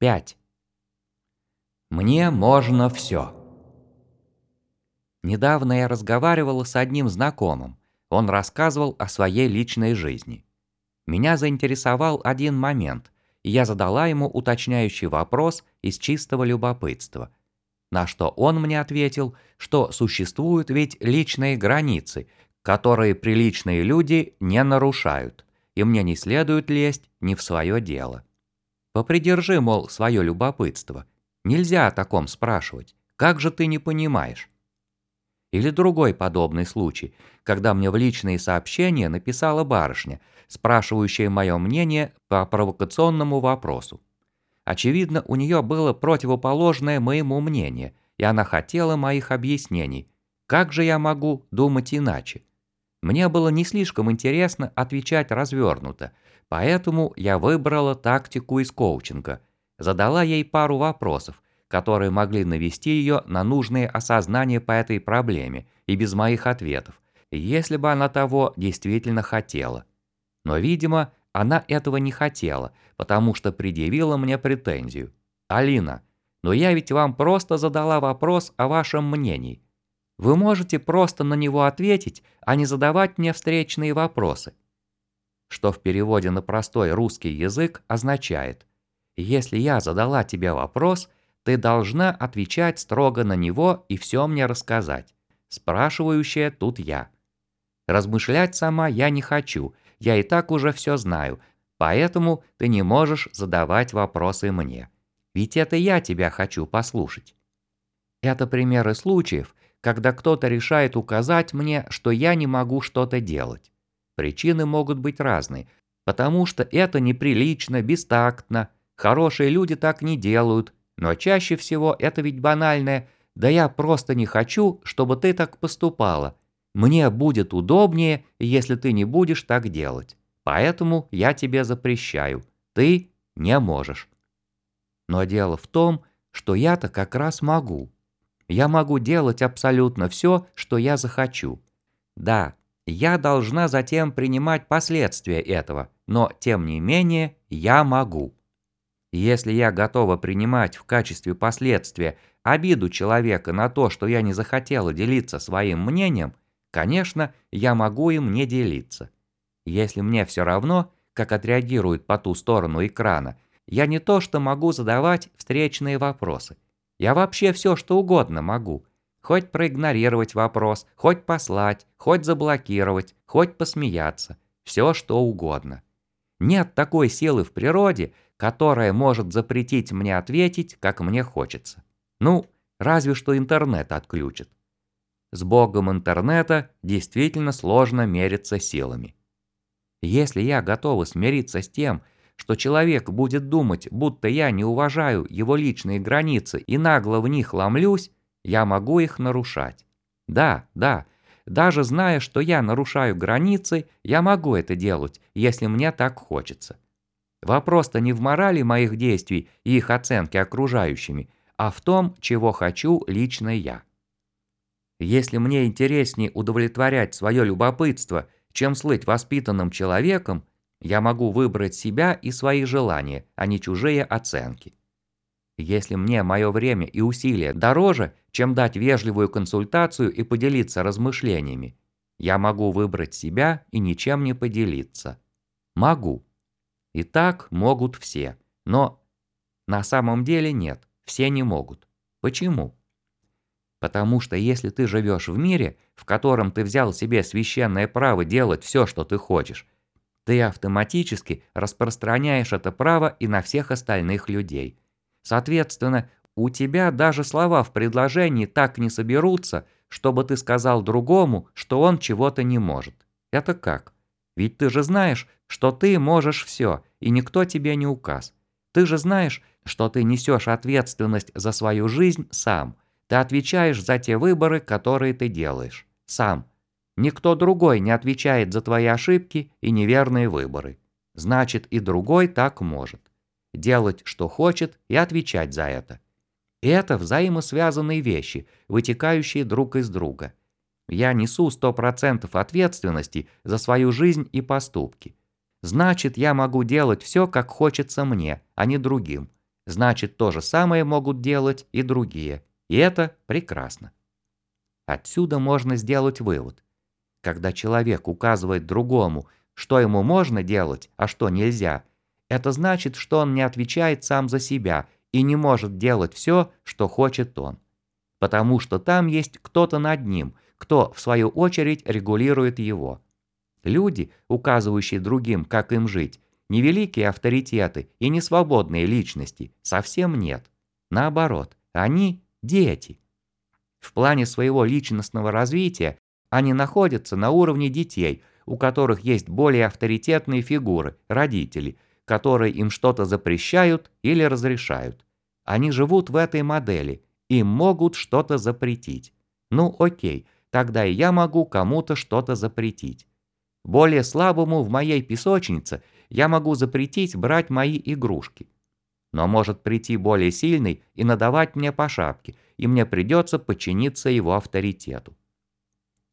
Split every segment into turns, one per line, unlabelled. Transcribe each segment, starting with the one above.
5. Мне можно все. Недавно я разговаривала с одним знакомым. Он рассказывал о своей личной жизни. Меня заинтересовал один момент, и я задала ему уточняющий вопрос из чистого любопытства. На что он мне ответил, что существуют ведь личные границы, которые приличные люди не нарушают, и мне не следует лезть не в свое дело. Попридержи, мол, свое любопытство. Нельзя о таком спрашивать. Как же ты не понимаешь? Или другой подобный случай, когда мне в личные сообщения написала барышня, спрашивающая мое мнение по провокационному вопросу. Очевидно, у нее было противоположное моему мнение, и она хотела моих объяснений. Как же я могу думать иначе? Мне было не слишком интересно отвечать развернуто, поэтому я выбрала тактику из коучинга. Задала ей пару вопросов, которые могли навести ее на нужные осознания по этой проблеме и без моих ответов, если бы она того действительно хотела. Но, видимо, она этого не хотела, потому что предъявила мне претензию. «Алина, но я ведь вам просто задала вопрос о вашем мнении. Вы можете просто на него ответить, а не задавать мне встречные вопросы. Что в переводе на простой русский язык означает «Если я задала тебе вопрос, ты должна отвечать строго на него и все мне рассказать. Спрашивающая тут я. Размышлять сама я не хочу, я и так уже все знаю, поэтому ты не можешь задавать вопросы мне. Ведь это я тебя хочу послушать. Это примеры случаев, когда кто-то решает указать мне, что я не могу что-то делать. Причины могут быть разные, потому что это неприлично, бестактно, хорошие люди так не делают, но чаще всего это ведь банальное «да я просто не хочу, чтобы ты так поступала», «мне будет удобнее, если ты не будешь так делать, поэтому я тебе запрещаю, ты не можешь». Но дело в том, что я-то как раз могу. Я могу делать абсолютно все, что я захочу. Да, я должна затем принимать последствия этого, но тем не менее я могу. Если я готова принимать в качестве последствия обиду человека на то, что я не захотела делиться своим мнением, конечно, я могу им не делиться. Если мне все равно, как отреагирует по ту сторону экрана, я не то что могу задавать встречные вопросы – я вообще все, что угодно могу. Хоть проигнорировать вопрос, хоть послать, хоть заблокировать, хоть посмеяться. Все, что угодно. Нет такой силы в природе, которая может запретить мне ответить, как мне хочется. Ну, разве что интернет отключит. С богом интернета действительно сложно мериться силами. Если я готова смириться с тем, что человек будет думать, будто я не уважаю его личные границы и нагло в них ломлюсь, я могу их нарушать. Да, да, даже зная, что я нарушаю границы, я могу это делать, если мне так хочется. Вопрос-то не в морали моих действий и их оценке окружающими, а в том, чего хочу лично я. Если мне интереснее удовлетворять свое любопытство, чем слыть воспитанным человеком, я могу выбрать себя и свои желания, а не чужие оценки. Если мне мое время и усилия дороже, чем дать вежливую консультацию и поделиться размышлениями, я могу выбрать себя и ничем не поделиться. Могу. И так могут все. Но на самом деле нет, все не могут. Почему? Потому что если ты живешь в мире, в котором ты взял себе священное право делать все, что ты хочешь, ты автоматически распространяешь это право и на всех остальных людей. Соответственно, у тебя даже слова в предложении так не соберутся, чтобы ты сказал другому, что он чего-то не может. Это как? Ведь ты же знаешь, что ты можешь все, и никто тебе не указ. Ты же знаешь, что ты несешь ответственность за свою жизнь сам. Ты отвечаешь за те выборы, которые ты делаешь. Сам. Никто другой не отвечает за твои ошибки и неверные выборы. Значит, и другой так может. Делать, что хочет, и отвечать за это. И это взаимосвязанные вещи, вытекающие друг из друга. Я несу 100% ответственности за свою жизнь и поступки. Значит, я могу делать все, как хочется мне, а не другим. значит то же самое могут делать и другие. И это прекрасно. Отсюда можно сделать вывод. Когда человек указывает другому, что ему можно делать, а что нельзя, это значит, что он не отвечает сам за себя и не может делать все, что хочет он. Потому что там есть кто-то над ним, кто, в свою очередь, регулирует его. Люди, указывающие другим, как им жить, не великие авторитеты и не свободные личности, совсем нет. Наоборот, они – дети. В плане своего личностного развития они находятся на уровне детей, у которых есть более авторитетные фигуры, родители, которые им что-то запрещают или разрешают. Они живут в этой модели, им могут что-то запретить. Ну окей, тогда и я могу кому-то что-то запретить. Более слабому в моей песочнице я могу запретить брать мои игрушки. Но может прийти более сильный и надавать мне по шапке, и мне придется подчиниться его авторитету.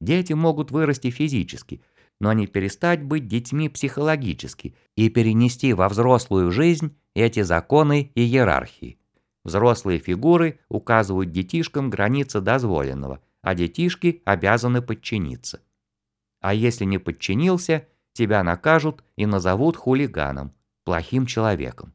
Дети могут вырасти физически, но не перестать быть детьми психологически и перенести во взрослую жизнь эти законы и иерархии. Взрослые фигуры указывают детишкам границы дозволенного, а детишки обязаны подчиниться. А если не подчинился, тебя накажут и назовут хулиганом, плохим человеком.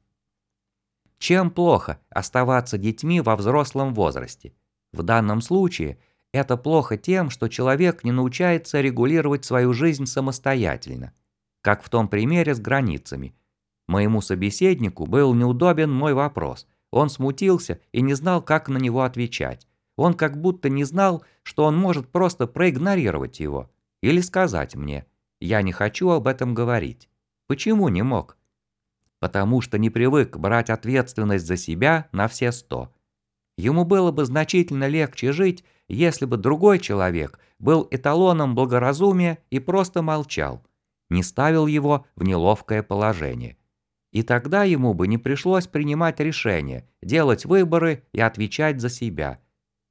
Чем плохо оставаться детьми во взрослом возрасте? В данном случае это плохо тем, что человек не научается регулировать свою жизнь самостоятельно, как в том примере с границами. Моему собеседнику был неудобен мой вопрос. Он смутился и не знал, как на него отвечать. Он как будто не знал, что он может просто проигнорировать его. Или сказать мне «Я не хочу об этом говорить». Почему не мог? Потому что не привык брать ответственность за себя на все сто. Ему было бы значительно легче жить, если бы другой человек был эталоном благоразумия и просто молчал, не ставил его в неловкое положение. И тогда ему бы не пришлось принимать решения, делать выборы и отвечать за себя.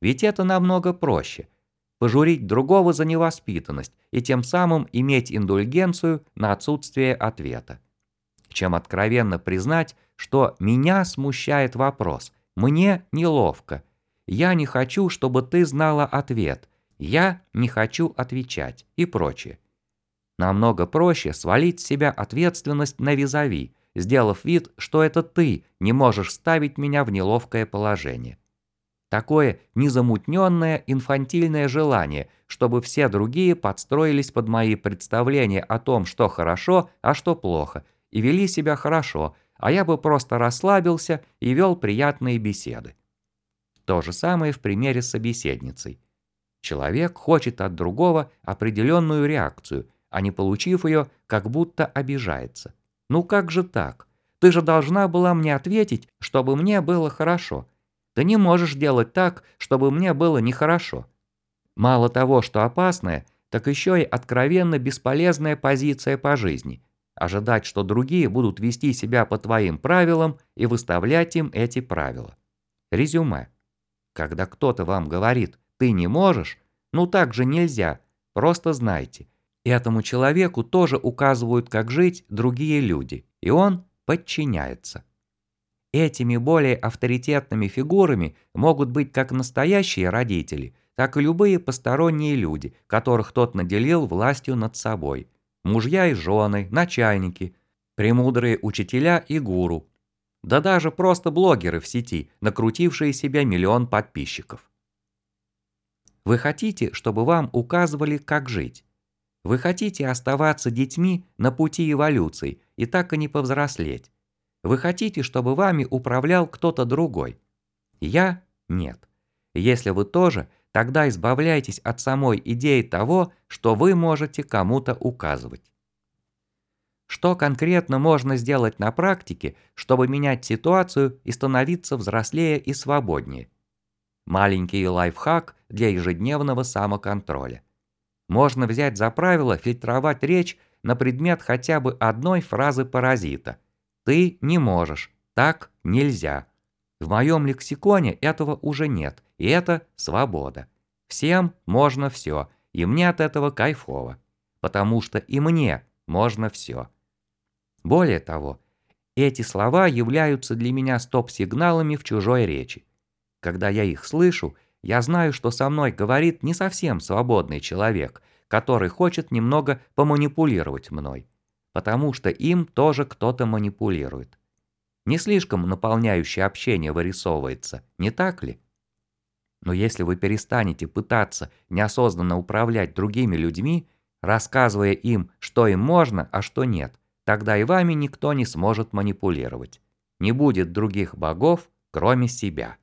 Ведь это намного проще, пожурить другого за невоспитанность и тем самым иметь индульгенцию на отсутствие ответа. Чем откровенно признать, что меня смущает вопрос, мне неловко, я не хочу, чтобы ты знала ответ, я не хочу отвечать и прочее. Намного проще свалить с себя ответственность на визави, сделав вид, что это ты не можешь ставить меня в неловкое положение. Такое незамутненное инфантильное желание, чтобы все другие подстроились под мои представления о том, что хорошо, а что плохо, и вели себя хорошо, а я бы просто расслабился и вел приятные беседы. То же самое в примере с собеседницей. Человек хочет от другого определенную реакцию, а не получив ее, как будто обижается. Ну как же так? Ты же должна была мне ответить, чтобы мне было хорошо. Ты не можешь делать так, чтобы мне было нехорошо. Мало того, что опасная, так еще и откровенно бесполезная позиция по жизни. Ожидать, что другие будут вести себя по твоим правилам и выставлять им эти правила. Резюме. Когда кто-то вам говорит «ты не можешь», ну так же нельзя, просто знайте. Этому человеку тоже указывают, как жить другие люди, и он подчиняется. Этими более авторитетными фигурами могут быть как настоящие родители, так и любые посторонние люди, которых тот наделил властью над собой. Мужья и жены, начальники, премудрые учителя и гуру. Да даже просто блогеры в сети, накрутившие себе миллион подписчиков. Вы хотите, чтобы вам указывали, как жить? Вы хотите оставаться детьми на пути эволюции и так и не повзрослеть? Вы хотите, чтобы вами управлял кто-то другой? Я – нет. Если вы тоже, тогда избавляйтесь от самой идеи того, что вы можете кому-то указывать. Что конкретно можно сделать на практике, чтобы менять ситуацию и становиться взрослее и свободнее? Маленький лайфхак для ежедневного самоконтроля. Можно взять за правило фильтровать речь на предмет хотя бы одной фразы паразита – ты не можешь. Так нельзя. В моем лексиконе этого уже нет, и это свобода. Всем можно все, и мне от этого кайфово. Потому что и мне можно все. Более того, Эти слова являются для меня стоп-сигналами в чужой речи. Когда я их слышу, я знаю, что со мной говорит не совсем свободный человек, который хочет немного поманипулировать мной, потому что им тоже кто-то манипулирует. Не слишком наполняющее общение вырисовывается, не так ли? Но если вы перестанете пытаться неосознанно управлять другими людьми, рассказывая им, что им можно, а что нет, тогда и вами никто не сможет манипулировать. Не будет других богов, кроме себя.